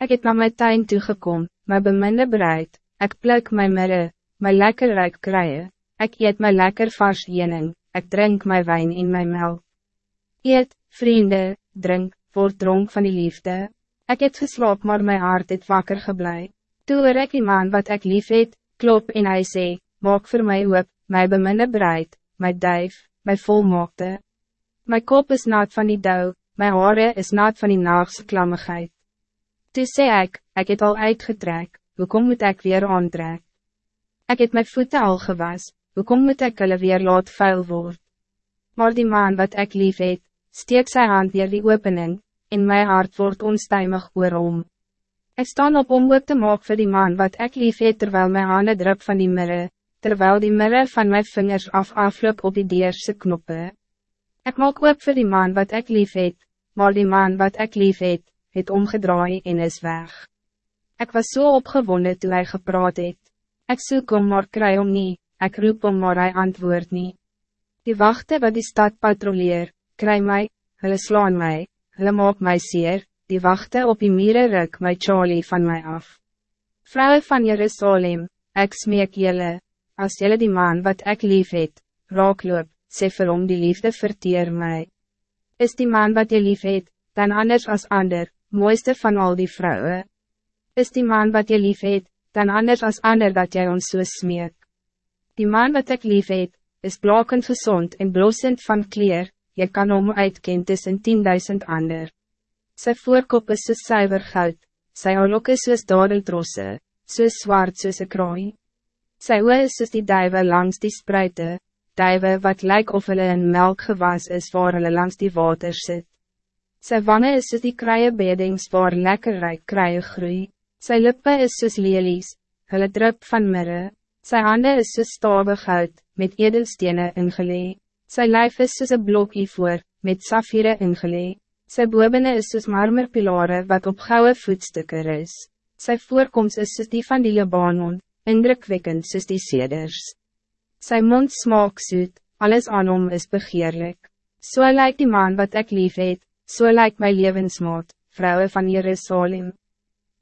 Ik het naar mijn tuin toegekom, my beminde bereid, ik pluk my mirre, my lekker ruik kruie, ik eet my lekker vars jening, ik drink my wijn in my melk. Eet, vrienden, drink, word dronk van die liefde. Ik het geslaap maar mijn hart het wakker geblei. Toe hoor ek die man wat ik lief het, klop en hy sê, maak voor mij hoop, my beminde bereid, my duif, my volmaakte. My kop is naad van die dauw, my hare is naad van die naagse klammigheid. Toe sê ek, ek het al uitgetrek, hoekom moet ik weer aantrek? Ik het mijn voeten al gewas, hoekom moet ik hulle weer laat vuil word? Maar die man wat ik lief het, steek sy hand weer die opening, en mijn hart wordt onstuimig oorom. Ik staan op om ook te maak vir die man wat ik lief het terwijl mijn handen drup van die mirre, terwijl die mirre van mijn vingers af afloop op die deerse knoppen. Ik maak ook vir die man wat ik lief het, maar die man wat ik lief het, het omgedraai en is weg. Ik was zo so opgewonden toen hij gepraat het. Ik zoek om maar kry om nie, ik roep om maar hij antwoord nie. Die wachten wat die stad patrouilleer, kry my, hulle slaan my, hulle maak my seer, die wachten op die mire ruk my Charlie van mij af. Vrouwen van Jerusalem, ik smeek jullie, als jullie die man wat ik lief het, raakloop, sê vir hom die liefde verteer mij. Is die man wat je lief het, dan anders als ander, mooiste van al die vrouwen? Is die man wat je lief het, dan anders als ander dat jij ons so smeek? Die man wat ik lief het, is blakend gezond en blossend van kleer, je kan om uitken tussen tienduizend ander. Sy voorkop is soos suiver goud, sy oorlok is soos dadeltrosse, soos zwart soos een kraai. Sy oor is soos die duive langs die spruite, duive wat lijkt of hulle in melk gewas is waar hulle langs die water sit. Sy wanne is soos die kruie bedings waar lekker rijk kruie groei, sy lippe is soos lelies, hulle drup van mirre, sy hande is soos stave goud, met edelstene ingelee, sy lijf is soos een blok voor, met safire ingelee, sy bobene is soos marmerpilare wat op gouden voetstukken is, sy voorkomst is soos die van die Libanon, indrukwekkend soos die seders. Sy mond smaak soet, alles aan hom is begeerlik. So lijkt die man wat ik lief het, so lijkt my levensmaat, vrouwen van Jerusalem.